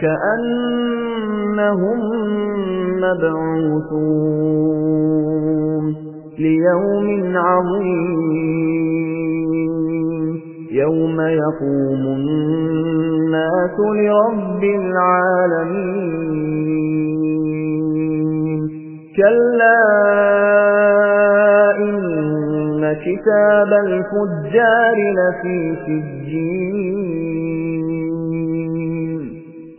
أولئك أنهم مبعوثون ليوم عظيم يوم يقوم الناس لرب العالمين. كلا إن كتاب الفجار لفي سجين.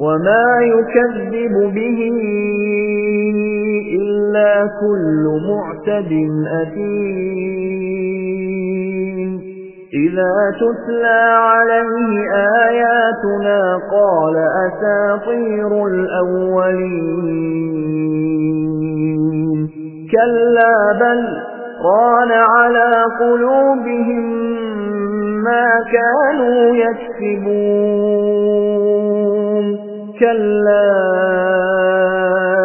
وما يكذب به إلا كل معتد أثيم إذا تتلى عليه آياتنا قال أساطير الأولين كلا بل ران على قلوبهم ما كانوا يكسبون كلا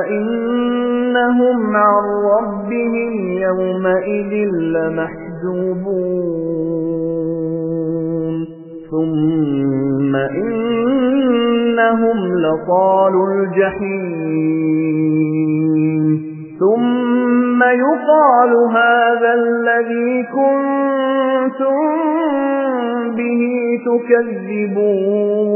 إنهم عن ربهم يومئذ لمحجوبون ثم إنهم لطالوا الجحيم ثم يقال هذا الذي كنتم به تكذبون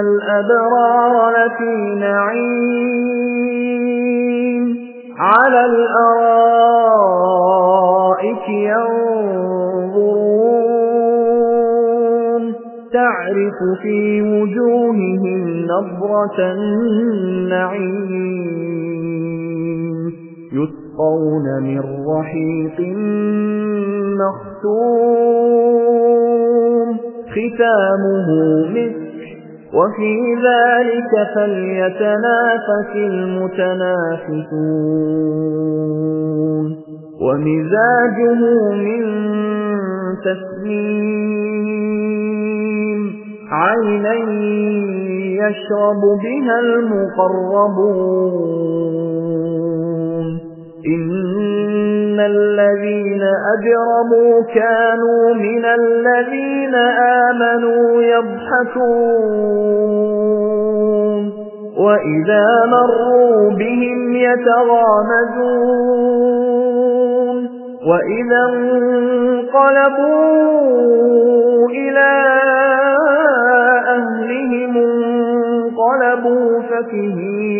الأبرار لفي نعيم. على الأرائك ينظرون. تعرف في وجوههم نظرة النعيم. يسقون من رحيق مختوم. ختامه مسك وفي ذلك فليتنافس المتنافسون. ومزاجه من تسليم. عينا يشرب بها المقربون. الذين أجرموا كانوا من الذين آمنوا يضحكون وإذا مروا بهم يتغامزون وإذا انقلبوا إلى أهلهم انقلبوا فكهين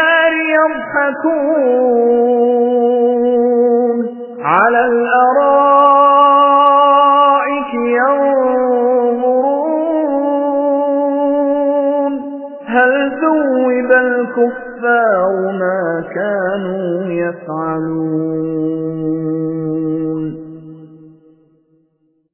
النار يضحكون على الأرائك ينظرون. هل ثوب الكفار ما كانوا يفعلون؟